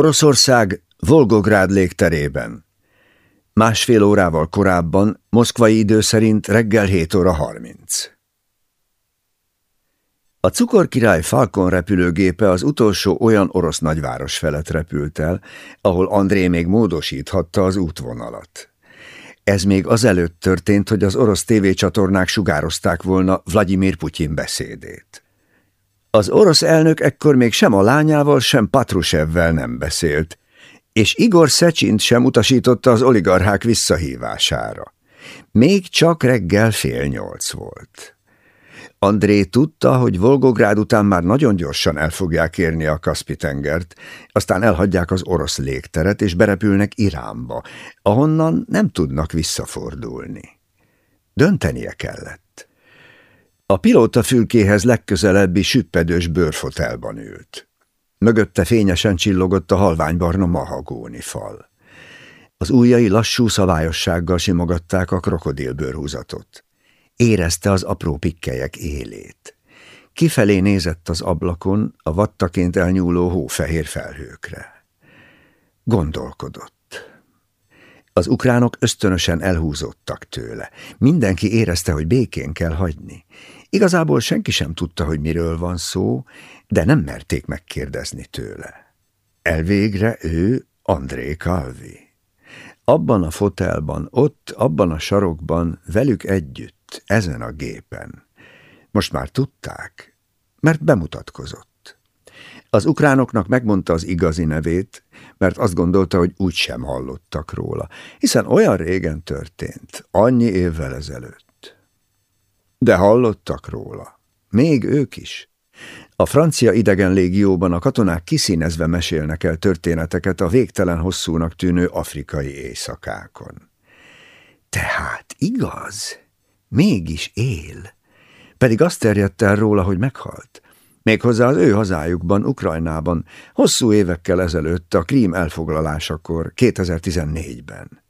Oroszország Volgográd légterében. Másfél órával korábban, moszkvai idő szerint reggel 7 óra 30. A cukorkirály Falcon repülőgépe az utolsó olyan orosz nagyváros felett repült el, ahol André még módosíthatta az útvonalat. Ez még azelőtt történt, hogy az orosz tévécsatornák sugározták volna Vladimir Putyin beszédét. Az orosz elnök ekkor még sem a lányával, sem Patrusevvel nem beszélt, és Igor Szecsint sem utasította az oligarchák visszahívására. Még csak reggel fél nyolc volt. André tudta, hogy Volgográd után már nagyon gyorsan el fogják érni a Kaspi-tengert, aztán elhagyják az orosz légteret és berepülnek Iránba, ahonnan nem tudnak visszafordulni. Döntenie kellett. A pilóta fülkéhez legközelebbi süppedős bőrfotelban ült. Mögötte fényesen csillogott a halványbarna mahagóni fal. Az ujjai lassú szabályossággal simogatták a krokodilbőrhúzatot. Érezte az apró pikkelyek élét. Kifelé nézett az ablakon a vattaként elnyúló hófehér felhőkre. Gondolkodott. Az ukránok ösztönösen elhúzottak tőle. Mindenki érezte, hogy békén kell hagyni. Igazából senki sem tudta, hogy miről van szó, de nem merték megkérdezni tőle. Elvégre ő André Calvi. Abban a fotelban, ott, abban a sarokban, velük együtt, ezen a gépen. Most már tudták, mert bemutatkozott. Az ukránoknak megmondta az igazi nevét, mert azt gondolta, hogy úgy sem hallottak róla, hiszen olyan régen történt, annyi évvel ezelőtt. De hallottak róla, még ők is. A francia idegen légióban a katonák kiszínezve mesélnek el történeteket a végtelen hosszúnak tűnő afrikai éjszakákon. Tehát igaz, mégis él, pedig azt terjedt el róla, hogy meghalt. Méghozzá az ő hazájukban, Ukrajnában, hosszú évekkel ezelőtt a Krím elfoglalásakor, 2014-ben.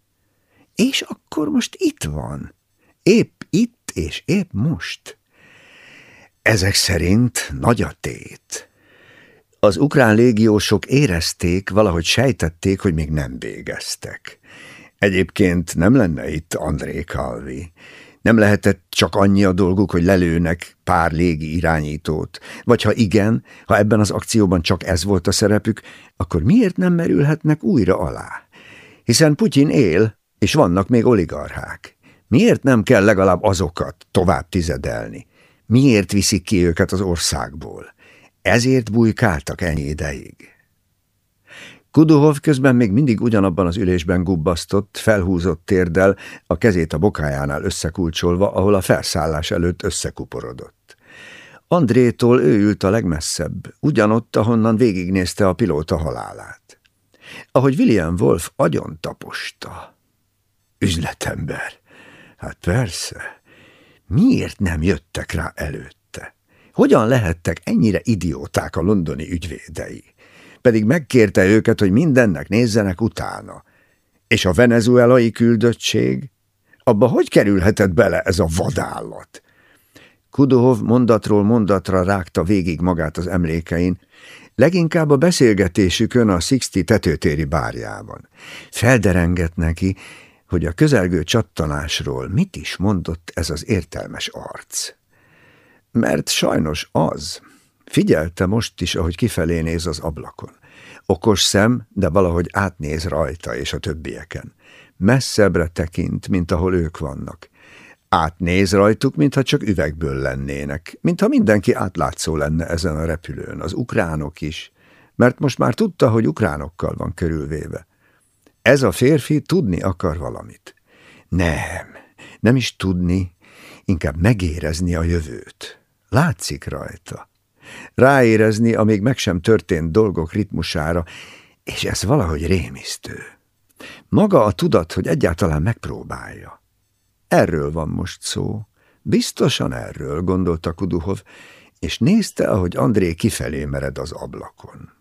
És akkor most itt van, épp és épp most. Ezek szerint nagy a tét. Az ukrán légiósok érezték, valahogy sejtették, hogy még nem végeztek. Egyébként nem lenne itt André Calvi. Nem lehetett csak annyi a dolguk, hogy lelőnek pár légi irányítót. Vagy ha igen, ha ebben az akcióban csak ez volt a szerepük, akkor miért nem merülhetnek újra alá? Hiszen Putyin él, és vannak még oligarchák. Miért nem kell legalább azokat tovább tizedelni? Miért viszik ki őket az országból? Ezért bujkáltak ennyi ideig. Kuduhov közben még mindig ugyanabban az ülésben gubbasztott, felhúzott térdel, a kezét a bokájánál összekulcsolva, ahol a felszállás előtt összekuporodott. Andrétól ő ült a legmesszebb, ugyanott, ahonnan végignézte a pilóta halálát. Ahogy William Wolf agyon taposta. Üzletember. Hát persze. Miért nem jöttek rá előtte? Hogyan lehettek ennyire idióták a londoni ügyvédei? Pedig megkérte őket, hogy mindennek nézzenek utána. És a venezuelai küldöttség? Abba hogy kerülhetett bele ez a vadállat? Kudohov mondatról mondatra rágta végig magát az emlékein, leginkább a beszélgetésükön a Sixty tetőtéri bárjában. Felderengett neki, hogy a közelgő csattanásról mit is mondott ez az értelmes arc. Mert sajnos az. Figyelte most is, ahogy kifelé néz az ablakon. Okos szem, de valahogy átnéz rajta és a többieken. Messzebbre tekint, mint ahol ők vannak. Átnéz rajtuk, mintha csak üvegből lennének, mintha mindenki átlátszó lenne ezen a repülőn, az ukránok is, mert most már tudta, hogy ukránokkal van körülvéve. Ez a férfi tudni akar valamit. Nem, nem is tudni, inkább megérezni a jövőt. Látszik rajta. Ráérezni a még meg sem történt dolgok ritmusára, és ez valahogy rémisztő. Maga a tudat, hogy egyáltalán megpróbálja. Erről van most szó. Biztosan erről, gondolta Kuduhov, és nézte, ahogy André kifelé mered az ablakon.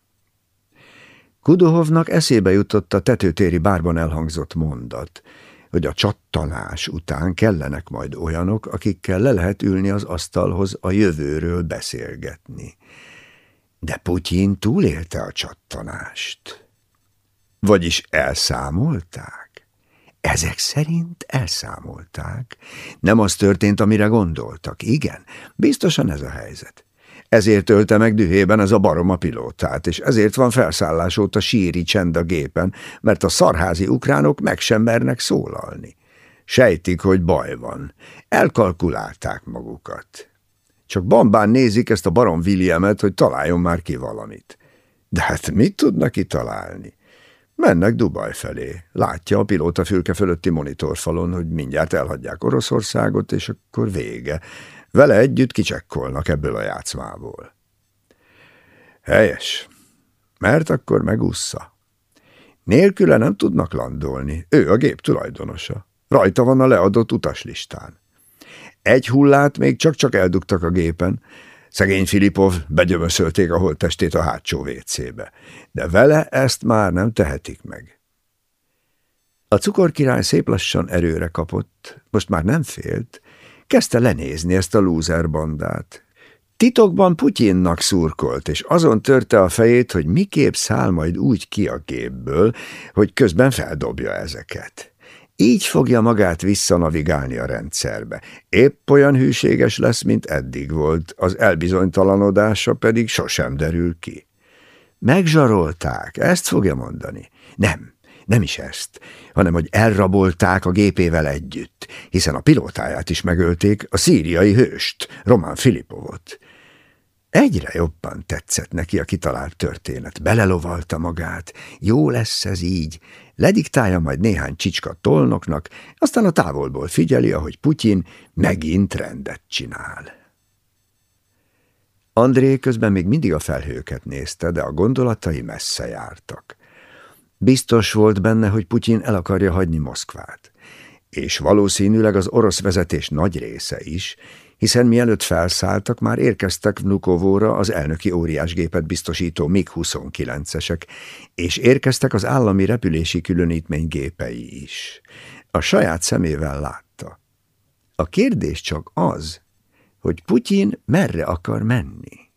Kudohovnak eszébe jutott a tetőtéri bárban elhangzott mondat, hogy a csattanás után kellenek majd olyanok, akikkel le lehet ülni az asztalhoz a jövőről beszélgetni. De Putyin túlélte a csattanást. Vagyis elszámolták? Ezek szerint elszámolták. Nem az történt, amire gondoltak. Igen, biztosan ez a helyzet. Ezért ölte meg dühében ez a barom a pilótát, és ezért van felszállás óta síri csend a gépen, mert a szarházi ukránok meg sem mernek szólalni. Sejtik, hogy baj van. Elkalkulálták magukat. Csak bambán nézik ezt a barom Williamet, hogy találjon már ki valamit. De hát mit tudnak találni? Mennek Dubaj felé. Látja a pilóta fülke fölötti monitorfalon, hogy mindjárt elhagyják Oroszországot, és akkor vége. Vele együtt kicsekkolnak ebből a játszmából. Helyes, mert akkor megúszza. Nélküle nem tudnak landolni, ő a gép tulajdonosa. Rajta van a leadott utaslistán. Egy hullát még csak-csak eldugtak a gépen, Szegény Filipov begyömöszölték a holttestét a hátsó vécébe, de vele ezt már nem tehetik meg. A cukorkirály szép lassan erőre kapott, most már nem félt, kezdte lenézni ezt a lúzer bandát. Titokban Putyinnak szurkolt, és azon törte a fejét, hogy miképp száll majd úgy ki a gépből, hogy közben feldobja ezeket. Így fogja magát visszanavigálni a rendszerbe. Épp olyan hűséges lesz, mint eddig volt, az elbizonytalanodása pedig sosem derül ki. Megzsarolták, ezt fogja mondani. Nem, nem is ezt, hanem hogy elrabolták a gépével együtt, hiszen a pilótáját is megölték, a szíriai hőst, Román Filipovot. Egyre jobban tetszett neki a kitalált történet. Belelovalta magát. Jó lesz ez így. Lediktálja majd néhány csicska tolnoknak, aztán a távolból figyeli, ahogy Putyin megint rendet csinál. André közben még mindig a felhőket nézte, de a gondolatai messze jártak. Biztos volt benne, hogy Putyin el akarja hagyni Moszkvát. És valószínűleg az orosz vezetés nagy része is, hiszen mielőtt felszálltak, már érkeztek Vnukovóra az elnöki óriásgépet biztosító MiG-29-esek, és érkeztek az állami repülési különítmény gépei is. A saját szemével látta. A kérdés csak az, hogy Putyin merre akar menni.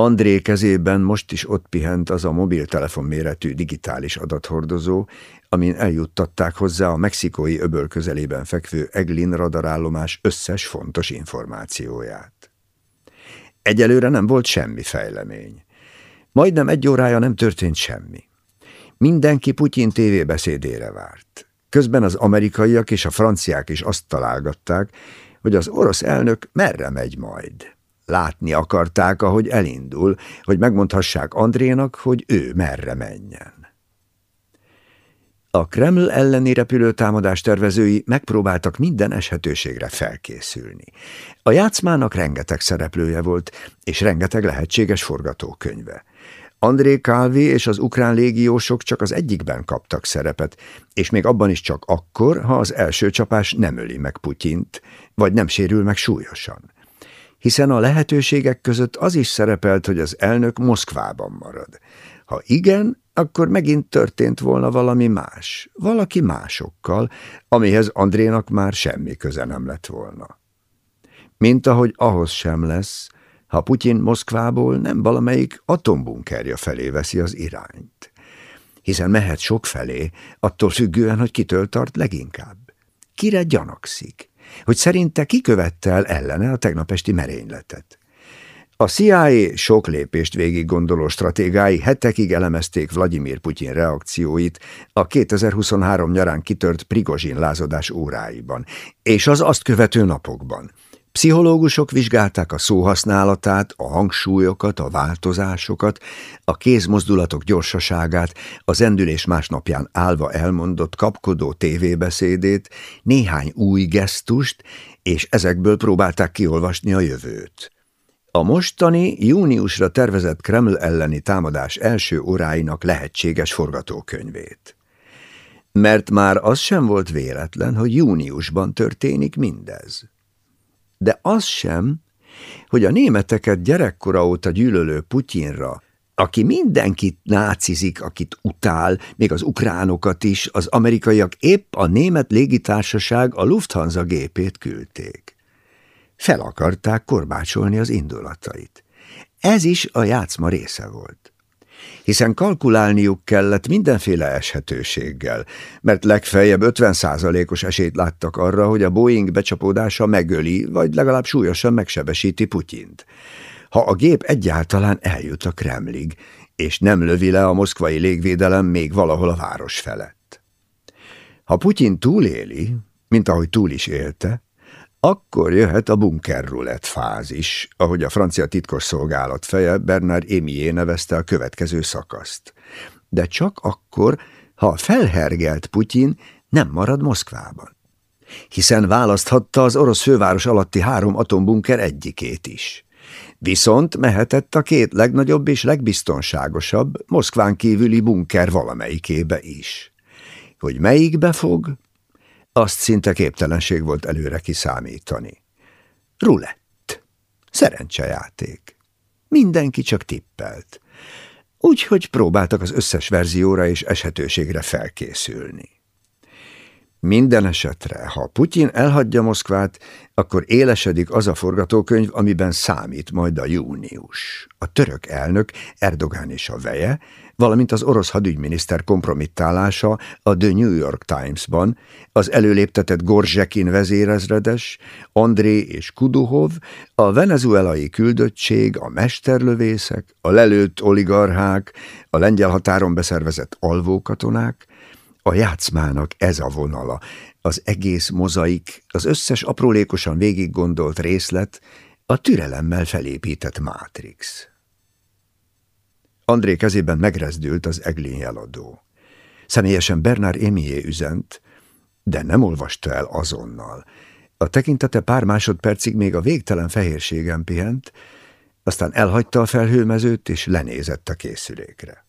André kezében most is ott pihent az a mobiltelefon méretű digitális adathordozó, amin eljuttatták hozzá a mexikói öböl közelében fekvő Eglin radarállomás összes fontos információját. Egyelőre nem volt semmi fejlemény. Majdnem egy órája nem történt semmi. Mindenki Putyin tévébeszédére várt. Közben az amerikaiak és a franciák is azt találgatták, hogy az orosz elnök merre megy majd. Látni akarták, ahogy elindul, hogy megmondhassák Andrénak, hogy ő merre menjen. A Kreml elleni repülőtámadás tervezői megpróbáltak minden eshetőségre felkészülni. A játszmának rengeteg szereplője volt, és rengeteg lehetséges forgatókönyve. André Kálvi és az ukrán légiósok csak az egyikben kaptak szerepet, és még abban is csak akkor, ha az első csapás nem öli meg Putyint, vagy nem sérül meg súlyosan hiszen a lehetőségek között az is szerepelt, hogy az elnök Moszkvában marad. Ha igen, akkor megint történt volna valami más, valaki másokkal, amihez Andrénak már semmi köze nem lett volna. Mint ahogy ahhoz sem lesz, ha Putyin Moszkvából nem valamelyik atombunkerja felé veszi az irányt. Hiszen mehet sok felé, attól függően, hogy kitől tart leginkább. Kire gyanakszik? Hogy szerinte kikövette el ellene a tegnap esti merényletet. A CIA sok lépést végig gondoló stratégái hetekig elemezték Vladimir Putyin reakcióit a 2023 nyarán kitört Prigozsin lázadás óráiban, és az azt követő napokban – Pszichológusok vizsgálták a szóhasználatát, a hangsúlyokat, a változásokat, a kézmozdulatok gyorsaságát, a zendülés másnapján állva elmondott kapkodó tévébeszédét, néhány új gesztust, és ezekből próbálták kiolvasni a jövőt. A mostani, júniusra tervezett Kreml elleni támadás első óráinak lehetséges forgatókönyvét. Mert már az sem volt véletlen, hogy júniusban történik mindez de az sem, hogy a németeket gyerekkora óta gyűlölő Putyinra, aki mindenkit nácizik, akit utál, még az ukránokat is, az amerikaiak épp a német légitársaság a Lufthansa gépét küldték. Fel akarták korbácsolni az indulatait. Ez is a játszma része volt. Hiszen kalkulálniuk kellett mindenféle eshetőséggel, mert legfeljebb 50%-os esélyt láttak arra, hogy a Boeing becsapódása megöli, vagy legalább súlyosan megsebesíti Putyint. Ha a gép egyáltalán eljut a Kremlig, és nem lövi le a moszkvai légvédelem még valahol a város felett. Ha Putyin túléli, mint ahogy túl is élte, akkor jöhet a bunkerrulett fázis, ahogy a francia titkos szolgálat feje Bernard Émié nevezte a következő szakaszt. De csak akkor, ha a felhergelt Putyin nem marad Moszkvában. Hiszen választhatta az orosz főváros alatti három atombunker egyikét is. Viszont mehetett a két legnagyobb és legbiztonságosabb, Moszkván kívüli bunker valamelyikébe is. Hogy melyikbe fog, azt szinte képtelenség volt előre kiszámítani. Rulett. Szerencsejáték. Mindenki csak tippelt. Úgyhogy próbáltak az összes verzióra és eshetőségre felkészülni. Minden esetre, ha Putyin elhagyja Moszkvát, akkor élesedik az a forgatókönyv, amiben számít majd a június. A török elnök, Erdogán és a veje, valamint az orosz hadügyminiszter kompromittálása a The New York Times-ban, az előléptetett Gorzsekin vezérezredes, André és Kuduhov, a venezuelai küldöttség, a mesterlövészek, a lelőtt oligarchák, a lengyel határon beszervezett alvókatonák, a játszmának ez a vonala, az egész mozaik, az összes aprólékosan végig gondolt részlet, a türelemmel felépített mátrix. André kezében megrezdült az Eglin jeladó. Személyesen Bernard Émié üzent, de nem olvasta el azonnal. A tekintete pár másodpercig még a végtelen fehérségen pihent, aztán elhagyta a felhőmezőt és lenézett a készülékre.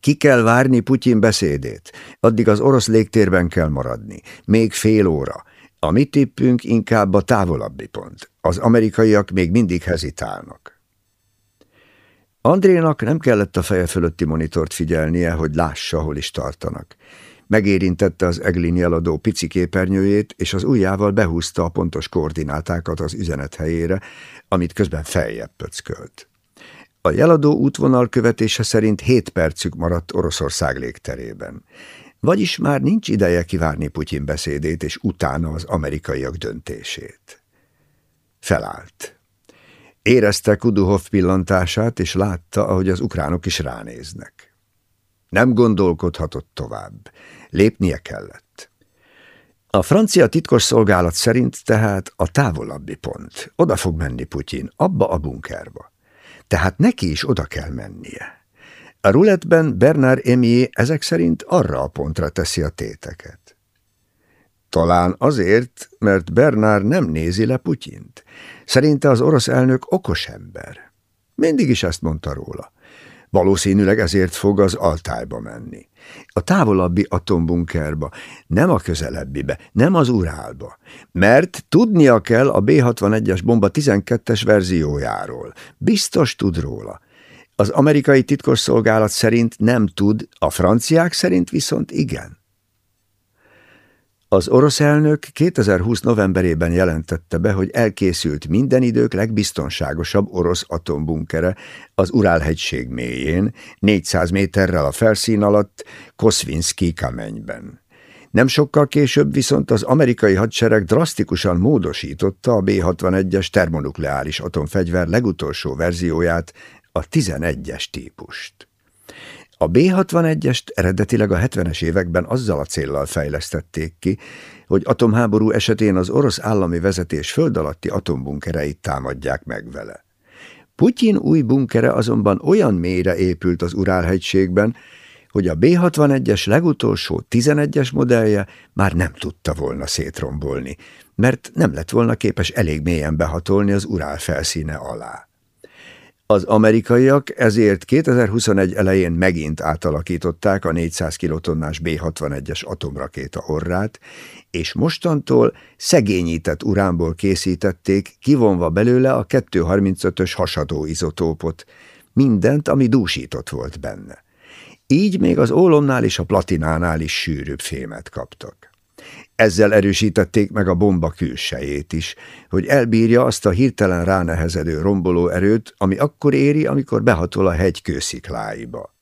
Ki kell várni Putyin beszédét, addig az orosz légtérben kell maradni, még fél óra. A mi tippünk inkább a távolabbi pont. Az amerikaiak még mindig hezitálnak. Andrénak nem kellett a feje fölötti monitort figyelnie, hogy lássa, hol is tartanak. Megérintette az Eglin jeladó pici képernyőjét, és az ujjával behúzta a pontos koordinátákat az üzenet helyére, amit közben feljebb pöckölt. A jeladó útvonal követése szerint hét percük maradt Oroszország légterében. Vagyis már nincs ideje kivárni Putyin beszédét, és utána az amerikaiak döntését. Felállt. Érezte Kuduhov pillantását, és látta, ahogy az ukránok is ránéznek. Nem gondolkodhatott tovább. Lépnie kellett. A francia titkos szolgálat szerint tehát a távolabbi pont. Oda fog menni Putyin, abba a bunkerba tehát neki is oda kell mennie. A ruletben Bernard Emié ezek szerint arra a pontra teszi a téteket. Talán azért, mert Bernard nem nézi le Putyint. Szerinte az orosz elnök okos ember. Mindig is ezt mondta róla. Valószínűleg ezért fog az altályba menni. A távolabbi atombunkerba, nem a közelebbibe, nem az Urálba. Mert tudnia kell a B-61-es bomba 12-es verziójáról. Biztos tud róla. Az amerikai titkosszolgálat szerint nem tud, a franciák szerint viszont igen. Az orosz elnök 2020 novemberében jelentette be, hogy elkészült minden idők legbiztonságosabb orosz atombunkere az Urálhegység mélyén, 400 méterrel a felszín alatt, Koszvinszki kamenyben. Nem sokkal később viszont az amerikai hadsereg drasztikusan módosította a B-61-es termonukleáris atomfegyver legutolsó verzióját, a 11-es típust. A B-61-est eredetileg a 70-es években azzal a céllal fejlesztették ki, hogy atomháború esetén az orosz állami vezetés föld alatti atombunkereit támadják meg vele. Putyin új bunkere azonban olyan mélyre épült az Urálhegységben, hogy a B-61-es legutolsó 11-es modellje már nem tudta volna szétrombolni, mert nem lett volna képes elég mélyen behatolni az Urál felszíne alá. Az amerikaiak ezért 2021 elején megint átalakították a 400 kilotonnás B-61-es atomrakéta orrát, és mostantól szegényített uránból készítették, kivonva belőle a 235-ös hasadó izotópot, mindent, ami dúsított volt benne. Így még az ólomnál és a platinánál is sűrűbb fémet kaptak. Ezzel erősítették meg a bomba külsejét is, hogy elbírja azt a hirtelen ránehezedő romboló erőt, ami akkor éri, amikor behatol a hegy kőszikláiba.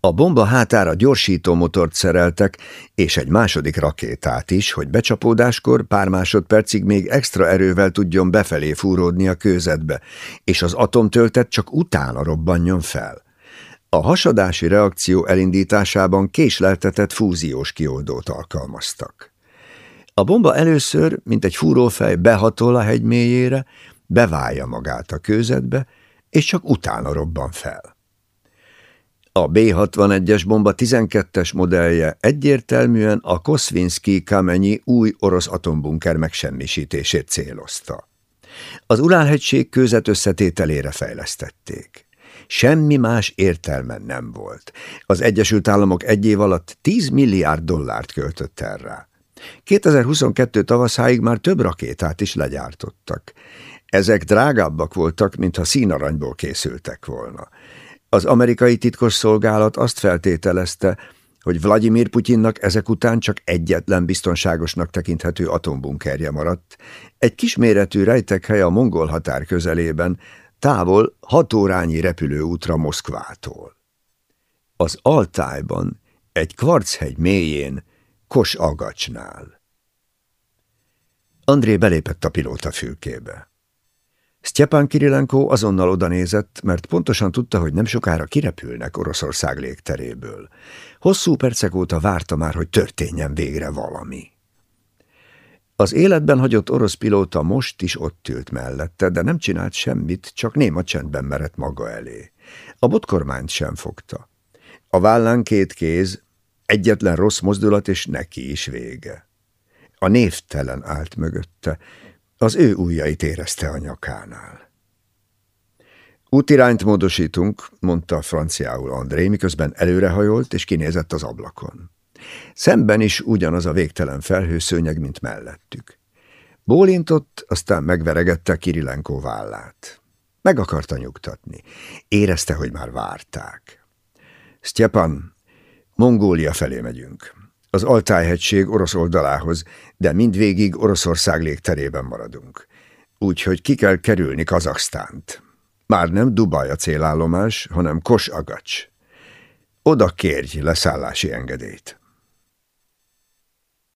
A bomba hátára gyorsító motort szereltek, és egy második rakétát is, hogy becsapódáskor pár másodpercig még extra erővel tudjon befelé fúródni a kőzetbe, és az atomtöltet csak utána robbanjon fel. A hasadási reakció elindításában késleltetett fúziós kioldót alkalmaztak. A bomba először, mint egy fúrófej behatol a hegy mélyére, beválja magát a kőzetbe, és csak utána robban fel. A B-61-es bomba 12-es modellje egyértelműen a Kosvinsky Kamenyi új orosz atombunker megsemmisítését célozta. Az Urálhegység kőzet összetételére fejlesztették. Semmi más értelme nem volt. Az Egyesült Államok egy év alatt 10 milliárd dollárt költött erre. 2022 tavaszáig már több rakétát is legyártottak. Ezek drágábbak voltak, mintha színaranyból készültek volna. Az amerikai titkos szolgálat azt feltételezte, hogy Vladimir Putyinnak ezek után csak egyetlen biztonságosnak tekinthető atombunkerje maradt, egy kisméretű rejtekhely a mongol határ közelében, távol hat órányi repülőútra Moszkvától. Az Altájban, egy kvarchegy mélyén, Kos Agacsnál. André belépett a pilóta fülkébe. Sztyepán Kirilenko azonnal odanézett, mert pontosan tudta, hogy nem sokára kirepülnek Oroszország légteréből. Hosszú percek óta várta már, hogy történjen végre valami. Az életben hagyott orosz pilóta most is ott ült mellette, de nem csinált semmit, csak néma csendben merett maga elé. A botkormányt sem fogta. A vállán két kéz, egyetlen rossz mozdulat, és neki is vége. A névtelen állt mögötte, az ő ujjait érezte a nyakánál. Útirányt módosítunk, mondta franciául André, miközben előrehajolt és kinézett az ablakon. Szemben is ugyanaz a végtelen felhőszőnyeg, mint mellettük. Bólintott, aztán megveregette Kirilenko vállát. Meg akarta nyugtatni. Érezte, hogy már várták. Sztyepan, Mongólia felé megyünk. Az Altájhegység orosz oldalához, de mindvégig Oroszország légterében maradunk. Úgyhogy ki kell kerülni Kazaksztánt. Már nem Dubaj a célállomás, hanem Kos Agacs. Oda kérj leszállási engedélyt.